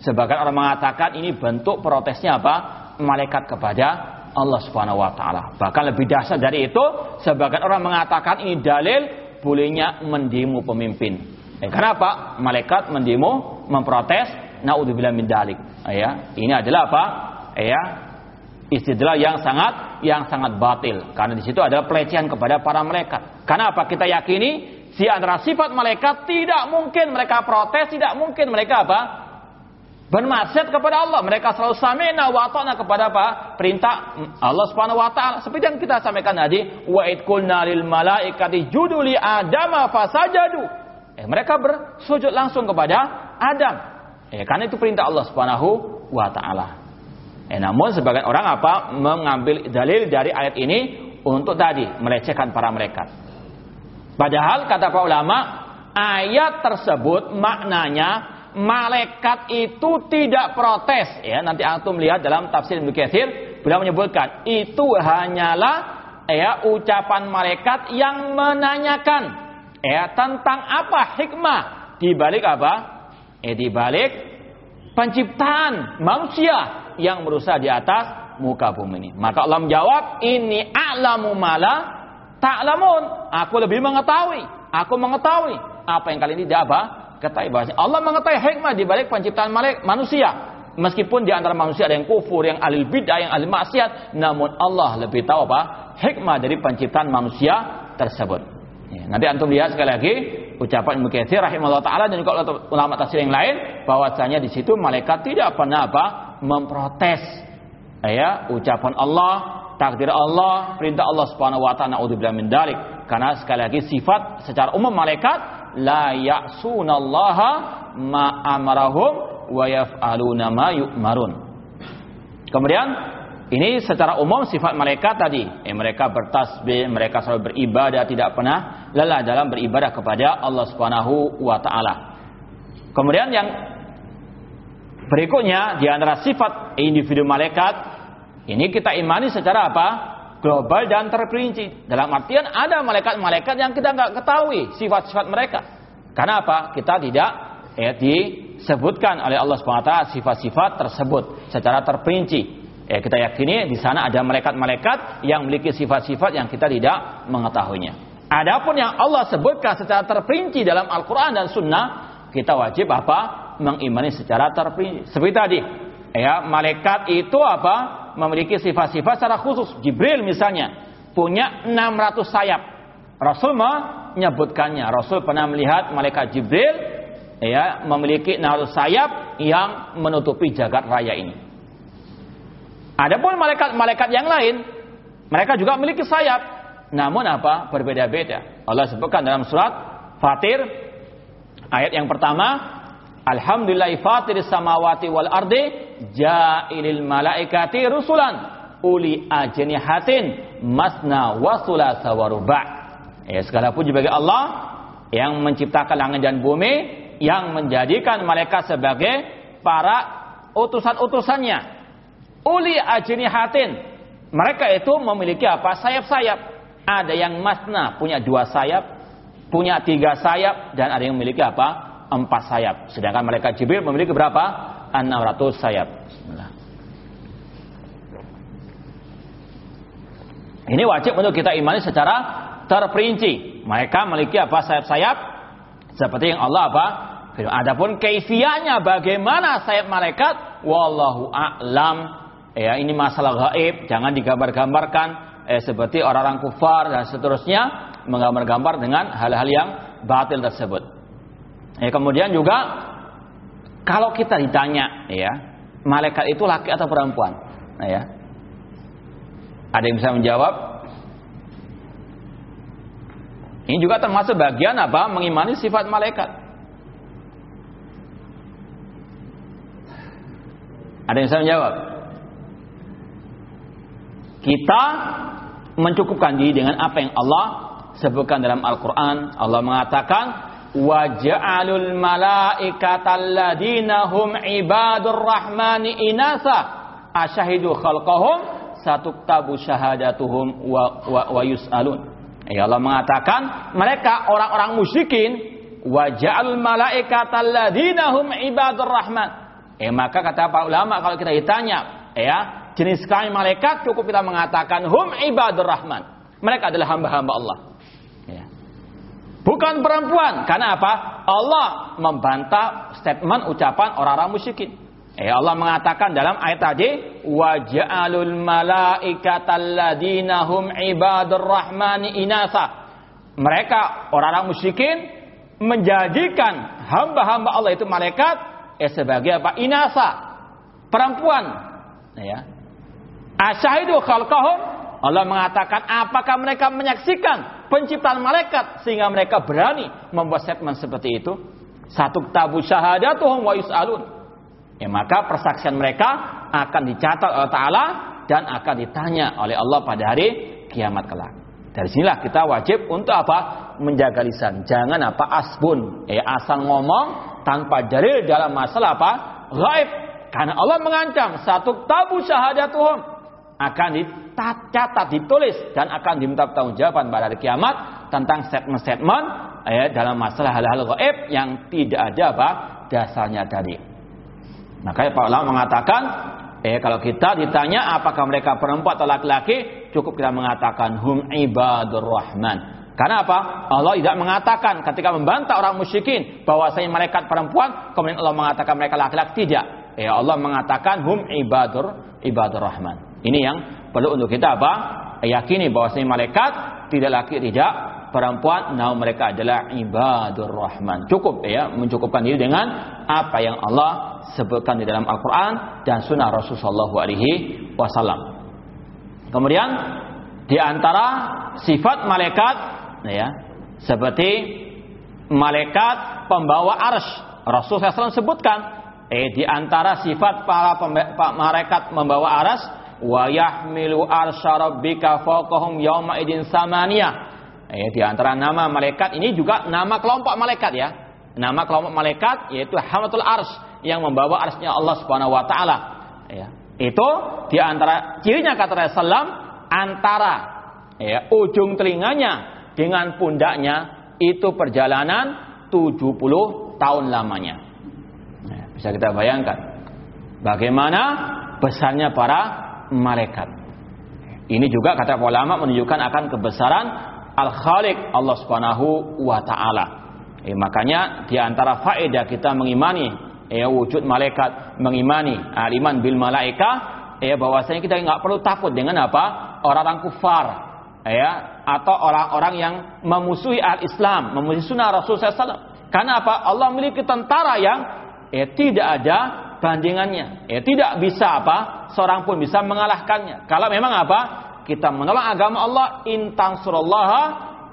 Sebagian orang mengatakan ini bentuk protesnya apa? Malaikat kepada Allah Subhanahu wa taala. Bahkan lebih dahsyat dari itu, sebagian orang mengatakan ini dalil bolehnya mendemo pemimpin. Eh, kenapa? Malaikat mendemo, memprotes, naudzubillah min dalik. Eh, ya, ini adalah apa? Eh, ya, istidlal yang sangat yang sangat batil karena di situ adalah pelecehan kepada para malaikat. Karena apa? Kita yakini si antara sifat malaikat tidak mungkin mereka protes, tidak mungkin mereka apa? bermaksiat kepada Allah. Mereka selalu sami'na wa kepada apa? Perintah Allah Subhanahu wa taala. Seperti yang kita sampaikan tadi, wa id qulna lil malaikati judu li adama fasajadu. Eh, mereka bersujud langsung kepada Adam. Ya, karena itu perintah Allah Subhanahu wa taala. Eh, namun sebagian orang apa mengambil dalil dari ayat ini untuk tadi melecehkan para malaikat. Padahal kata para ulama, ayat tersebut maknanya malaikat itu tidak protes ya. Nanti antum lihat dalam tafsir Ibnu Katsir beliau menyebutkan itu hanyalah ya ucapan malaikat yang menanyakan ya tentang apa hikmah di balik apa? Eh di balik penciptaan manusia yang berusaha di atas muka bumi ini. Maka Allah menjawab, ini a'lamu mala ta'lamun. Aku lebih mengetahui. Aku mengetahui apa yang kalian tidak apa? Ketahui bahasa. Allah mengetahui hikmah di balik penciptaan manusia. Meskipun di antara manusia ada yang kufur, yang alil bid'ah, yang alil maksiat, namun Allah lebih tahu apa? Hikmah dari penciptaan manusia tersebut. Ya, nanti antum lihat sekali lagi ucapan Ibnu Katsir rahimahullah taala dan juga ulama tafsir yang lain bahwasanya di situ malaikat tidak pernah apa memprotes ya ucapan Allah, takdir Allah, perintah Allah Subhanahu wa taala min dalik. Karena sekali lagi sifat secara umum malaikat la ya'sunallaha ma amarahum wa yaf'aluna ma yu'marun. Kemudian ini secara umum sifat malaikat tadi, eh, mereka bertasbih, mereka selalu beribadah, tidak pernah lelah dalam beribadah kepada Allah Subhanahu wa taala. Kemudian yang Berikutnya di antara sifat individu malaikat ini kita imani secara apa? Global dan terperinci. Dalam artian ada malaikat-malaikat yang kita nggak ketahui sifat-sifat mereka. Karena apa? Kita tidak ya, disebutkan oleh Allah SWT sifat-sifat tersebut secara terperinci. Ya, kita yakini di sana ada malaikat-malaikat yang memiliki sifat-sifat yang kita tidak mengetahuinya. Adapun yang Allah sebutkan secara terperinci dalam Al-Quran dan Sunnah, kita wajib apa? mengimani secara terperinci. Seperti tadi, ya, malaikat itu apa? Memiliki sifat-sifat secara khusus. Jibril misalnya punya 600 sayap. Rasul menyebutkannya. Rasul pernah melihat malaikat Jibril ya memiliki 600 sayap yang menutupi jagat raya ini. Adapun malaikat-malaikat yang lain, mereka juga memiliki sayap. Namun apa? Berbeda-beda. Allah sebutkan dalam surat Fatir ayat yang pertama, Alhamdulillah fatiris samawati wal ardi ja'ilil malaikati rusulan uli ajnihatin masna wa thulatha wa ruba'. Ya, segala puji bagi Allah yang menciptakan langit dan bumi, yang menjadikan malaikat sebagai para utusan-utusannya. Uli ajnihatin. Mereka itu memiliki apa? Sayap-sayap. Ada yang masna, punya dua sayap, punya tiga sayap, dan ada yang memiliki apa? empat sayap. Sedangkan mereka Jibril memiliki berapa? 600 sayap. Ini wajib untuk kita imani secara terperinci. Mereka memiliki apa sayap-sayap seperti yang Allah apa? Adapun keifiannya bagaimana sayap malaikat, wallahu a'lam. Ya, ini masalah gaib, jangan digambar-gambarkan eh, seperti orang-orang kufar dan seterusnya menggambar-gambar dengan hal-hal yang batil tersebut. Ya, kemudian juga kalau kita ditanya ya, malaikat itu laki atau perempuan? Ya. Ada yang bisa menjawab? Ini juga termasuk bagian apa? Mengimani sifat malaikat. Ada yang bisa menjawab? Kita mencukupkan diri dengan apa yang Allah sebutkan dalam Al-Quran. Allah mengatakan, waja'alul malaikata alladina hum ibadur rahmani inasa asyahidu khalqahum satuktabu syahadatuhum wa, wa, wa yus'alun ya Allah mengatakan mereka orang-orang musyrikin waja'alul malaikata alladina hum ibadur rahman eh maka kata para ulama kalau kita ditanya ya jenis kami malaikat cukup kita mengatakan hum ibadur rahman mereka adalah hamba-hamba Allah Bukan perempuan. Karena apa? Allah membantah statement ucapan orang-orang musyrikin. Eh Allah mengatakan dalam ayat tadi, "Wa ja'alul malaikatal hum ibadur rahmani inasa." Mereka orang-orang musyrikin menjadikan hamba-hamba Allah itu malaikat eh sebagai apa? Inasa. Perempuan. Ya. Asyahidu khalqahum Allah mengatakan apakah mereka menyaksikan penciptaan malaikat sehingga mereka berani membuat statement seperti itu. Satu tabu syahadatuhum wa yus'alun. Ya, maka persaksian mereka akan dicatat oleh Ta'ala dan akan ditanya oleh Allah pada hari kiamat kelak. Dari sinilah kita wajib untuk apa? Menjaga lisan. Jangan apa? Asbun. Ya, asal ngomong tanpa dalil dalam masalah apa? Gaib. Karena Allah mengancam satu tabu syahadatuhum akan dicatat, ditulis dan akan diminta jawaban pada hari kiamat tentang statement-statement ya, dalam masalah hal-hal gaib yang tidak ada apa dasarnya tadi. Makanya Pak ulama mengatakan, eh kalau kita ditanya apakah mereka perempuan atau laki-laki, cukup kita mengatakan hum ibadur rahman. Karena apa? Allah tidak mengatakan ketika membantah orang musyrikin bahwasanya malaikat perempuan, kemudian Allah mengatakan mereka laki-laki tidak. Ya Allah mengatakan hum ibadur ibadur rahman. Ini yang perlu untuk kita apa? Yakini bahwasanya malaikat tidak laki tidak perempuan, namun mereka adalah ibadur rahman. Cukup ya mencukupkan diri dengan apa yang Allah sebutkan di dalam Al-Qur'an dan sunnah Rasulullah alaihi wasallam. Kemudian di antara sifat malaikat ya seperti malaikat pembawa ars Rasul SAW sebutkan eh di antara sifat para malaikat membawa ars wa yahmilu arsya rabbika fawqahum yawma idin samania eh di antara nama malaikat ini juga nama kelompok malaikat ya. Nama kelompok malaikat yaitu hamatul ars yang membawa arsnya Allah Subhanahu wa taala. Ya itu di antara cirinya kata Rasulullah antara ya ujung telinganya dengan pundaknya itu perjalanan 70 tahun lamanya. Nah, bisa kita bayangkan bagaimana besarnya para malaikat. Ini juga kata ulama menunjukkan akan kebesaran Al-Khaliq Allah Subhanahu wa taala. Eh, makanya di antara faedah kita mengimani eh, wujud malaikat, mengimani aliman bil malaika, eh bahwasanya kita nggak perlu takut dengan apa? Orang-orang kufar, ya atau orang-orang yang memusuhi al-Islam, memusuhi sunnah Rasul SAW. Karena apa? Allah memiliki tentara yang ya, tidak ada bandingannya. Ya, tidak bisa apa? Seorang pun bisa mengalahkannya. Kalau memang apa? Kita menolak agama Allah, intang surallah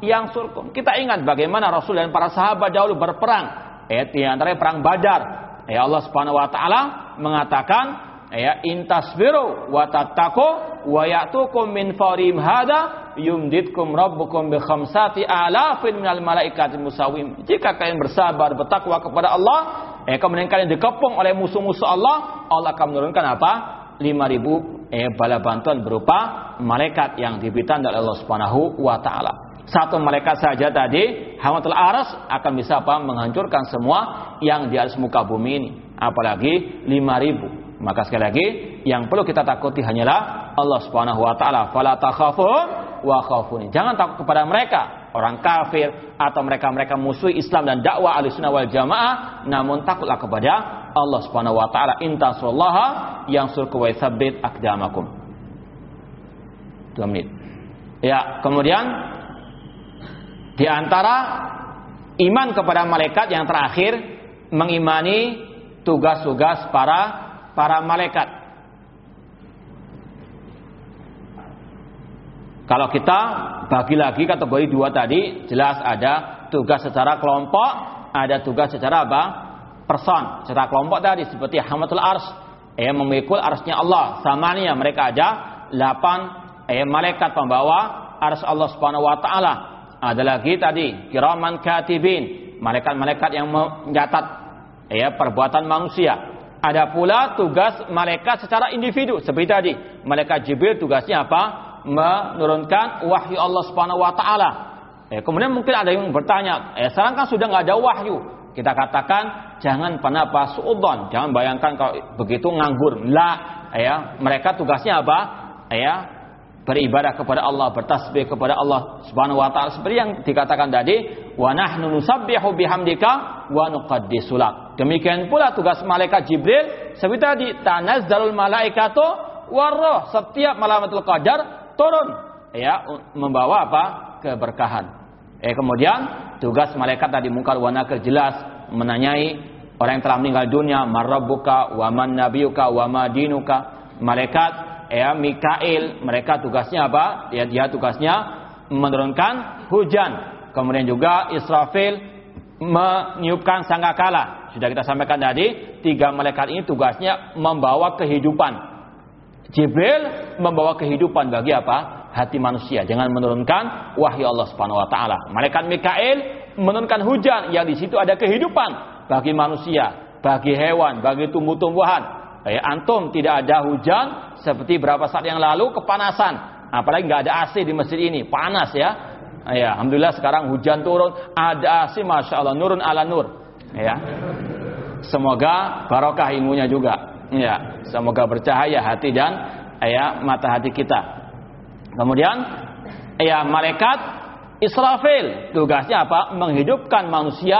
yang surkum. Kita ingat bagaimana Rasul dan para sahabat dahulu berperang. Ya, di antara perang Badar. Ya Allah Subhanahu wa taala mengatakan ya intasbiru wa tattaqu wa ya'tukum min farim hada yumditkum rabbukum bi khamsati alafin minal malaikati musawim jika kalian bersabar bertakwa kepada Allah eh kemudian kalian dikepung oleh musuh-musuh Allah Allah akan menurunkan apa 5000 eh bala bantuan berupa malaikat yang dibitan oleh Allah Subhanahu wa taala. Satu malaikat saja tadi hamatul aras akan bisa apa? Menghancurkan semua yang di atas muka bumi ini. Apalagi 5000 maka sekali lagi yang perlu kita takuti hanyalah Allah Subhanahu wa taala. Fala. Jangan takut kepada mereka, orang kafir atau mereka-mereka musuh Islam dan dakwah Ahlussunnah wal Jamaah, namun takutlah kepada Allah Subhanahu wa taala. Intasallaha yang surku wa tsabbit aqdamakum. Dua menit. Ya, kemudian di antara iman kepada malaikat yang terakhir mengimani tugas-tugas para para malaikat. Kalau kita bagi lagi kategori dua tadi, jelas ada tugas secara kelompok, ada tugas secara apa? Person, secara kelompok tadi seperti Hamatul Ars, eh memikul arsnya Allah. Samanya mereka ada delapan eh malaikat pembawa ars Allah Subhanahu wa taala. Ada lagi tadi kiraman katibin, malaikat-malaikat yang mencatat ya perbuatan manusia. Ada pula tugas malaikat secara individu seperti tadi. Malaikat Jibril tugasnya apa? Menurunkan wahyu Allah Subhanahu wa taala. Eh, kemudian mungkin ada yang bertanya, eh sekarang kan sudah nggak ada wahyu. Kita katakan jangan pernah apa suudon, jangan bayangkan kalau begitu nganggur. La, ya, mereka tugasnya apa? Ya, beribadah kepada Allah, bertasbih kepada Allah Subhanahu wa taala seperti yang dikatakan tadi, wa nahnu nusabbihu bihamdika wa nuqaddisu Demikian pula tugas malaikat Jibril seperti tadi tanazzalul malaikatu warroh setiap malamatul qadar turun. Ya membawa apa? Keberkahan. Eh kemudian tugas malaikat tadi mungkar wa nakir jelas menanyai orang yang telah meninggal dunia marabbuka wa man nabiyuka wa madinuka malaikat ya Mikail. Mereka tugasnya apa? Ya dia tugasnya menurunkan hujan. Kemudian juga Israfil meniupkan sangkakala Sudah kita sampaikan tadi, tiga malaikat ini tugasnya membawa kehidupan. Jibril membawa kehidupan bagi apa? Hati manusia. Jangan menurunkan wahyu Allah Subhanahu wa taala. Malaikat Mikail menurunkan hujan yang di situ ada kehidupan bagi manusia, bagi hewan, bagi tumbuh-tumbuhan. Ya, antum tidak ada hujan seperti berapa saat yang lalu kepanasan. Apalagi nggak ada AC di masjid ini, panas ya. Ya, alhamdulillah sekarang hujan turun, ada AC, masya Allah, nurun ala nur. Ya, semoga barokah ilmunya juga. Ya, semoga bercahaya hati dan ya mata hati kita. Kemudian, ya malaikat Israfil tugasnya apa? Menghidupkan manusia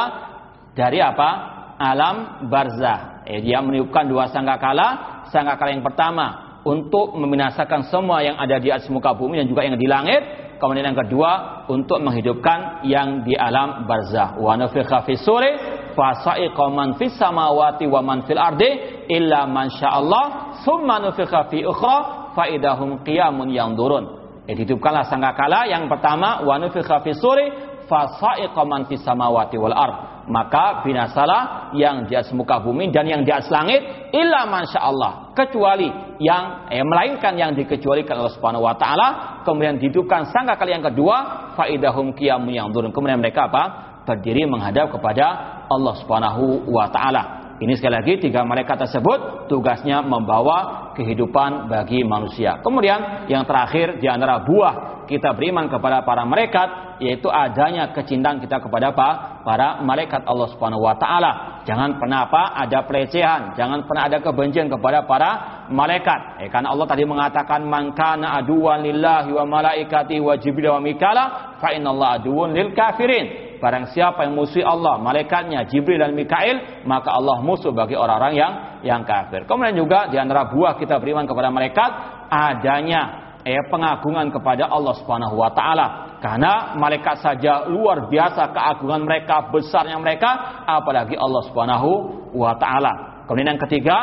dari apa? Alam barzah eh, dia meniupkan dua sangkakala. Sangkakala yang pertama untuk membinasakan semua yang ada di atas muka bumi dan juga yang di langit. Kemudian yang kedua untuk menghidupkan yang di alam barzah. Wa nufikha fi suri fasa'iqa man fis samawati wa man fil ardi illa man sya'allah summa nufikha fi ukhra faidahum qiyamun yanzurun. Jadi hidupkanlah sangkakala yang pertama wa nufikha fi suri fasa'iqa man fis samawati wal ard. Maka binasalah yang di atas muka bumi dan yang di atas langit illa masya Allah. Kecuali yang eh, melainkan yang dikecualikan Allah Subhanahu wa taala. Kemudian dihidupkan sangka kali yang kedua faidahum qiyamun turun kemudian mereka apa? Berdiri menghadap kepada Allah Subhanahu wa taala ini sekali lagi tiga malaikat tersebut tugasnya membawa kehidupan bagi manusia kemudian yang terakhir di antara buah kita beriman kepada para malaikat yaitu adanya kecintaan kita kepada apa? para malaikat Allah Subhanahu wa taala. Jangan pernah apa? ada pelecehan, jangan pernah ada kebencian kepada para malaikat. Eh, karena Allah tadi mengatakan man kana aduwan lillahi wa malaikati wa jibril wa mikala fa lil kafirin. Barang siapa yang musuh Allah, malaikatnya Jibril dan Mikail, maka Allah musuh bagi orang-orang yang yang kafir. Kemudian juga di antara buah kita beriman kepada malaikat adanya eh, pengagungan kepada Allah Subhanahu wa taala. Karena malaikat saja luar biasa keagungan mereka, besarnya mereka, apalagi Allah Subhanahu wa taala. Kemudian yang ketiga,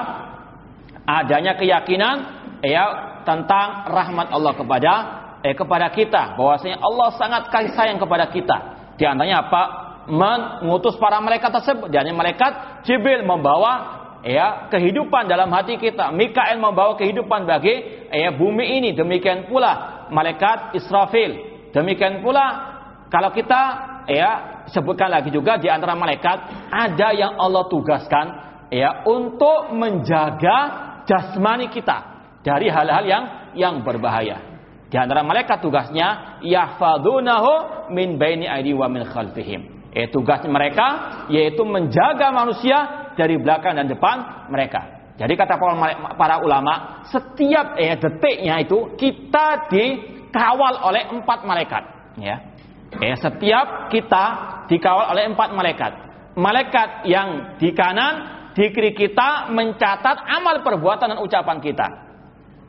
adanya keyakinan ya tentang rahmat Allah kepada eh kepada kita, bahwasanya Allah sangat kasih sayang kepada kita. Di antaranya apa? Mengutus para malaikat tersebut. Dan malaikat Jibril membawa ya kehidupan dalam hati kita. Mikael membawa kehidupan bagi ya bumi ini. Demikian pula malaikat Israfil. Demikian pula kalau kita ya sebutkan lagi juga di antara malaikat ada yang Allah tugaskan ya untuk menjaga jasmani kita dari hal-hal yang yang berbahaya. Di antara malaikat tugasnya yahfadunahu min baini aidi wa min khalfihim. Eh, tugas mereka yaitu menjaga manusia dari belakang dan depan mereka. Jadi kata para ulama, setiap eh, detiknya itu kita dikawal oleh empat malaikat. Ya. Eh, setiap kita dikawal oleh empat malaikat. Malaikat yang di kanan, di kiri kita mencatat amal perbuatan dan ucapan kita.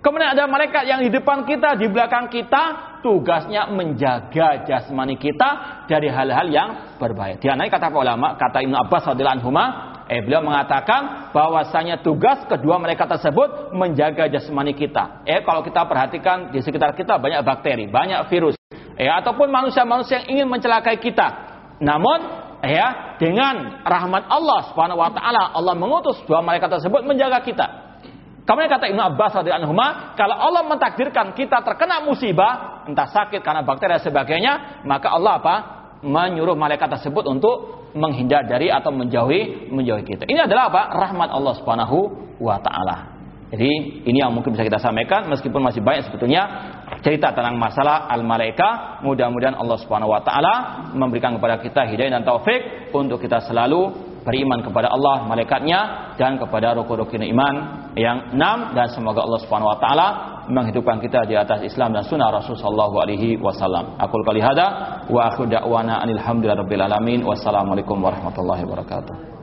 Kemudian ada malaikat yang di depan kita, di belakang kita, tugasnya menjaga jasmani kita dari hal-hal yang berbahaya. Di antaranya kata ulama, kata Ibnu Abbas radhiyallahu anhu, Eh, beliau mengatakan bahwasanya tugas kedua mereka tersebut menjaga jasmani kita. Eh, kalau kita perhatikan di sekitar kita banyak bakteri, banyak virus, eh, ataupun manusia-manusia yang ingin mencelakai kita. Namun, eh, ya, dengan rahmat Allah Subhanahu wa taala, Allah mengutus dua mereka tersebut menjaga kita. Kemudian kata Ibnu Abbas radhiyallahu anhu, kalau Allah mentakdirkan kita terkena musibah, entah sakit karena bakteri dan sebagainya, maka Allah apa? menyuruh malaikat tersebut untuk menghindar dari atau menjauhi menjauhi kita. Ini adalah apa? Rahmat Allah Subhanahu wa taala. Jadi ini yang mungkin bisa kita sampaikan meskipun masih banyak sebetulnya cerita tentang masalah al-malaika. Mudah-mudahan Allah Subhanahu wa taala memberikan kepada kita hidayah dan taufik untuk kita selalu beriman kepada Allah, malaikatnya dan kepada rukun-rukun iman yang enam dan semoga Allah Subhanahu wa taala menghidupkan kita di atas Islam dan sunnah Rasul sallallahu alaihi wasallam. Aku kali hada wa akhiru da'wana alhamdulillahirabbil alamin wassalamualaikum warahmatullahi wabarakatuh.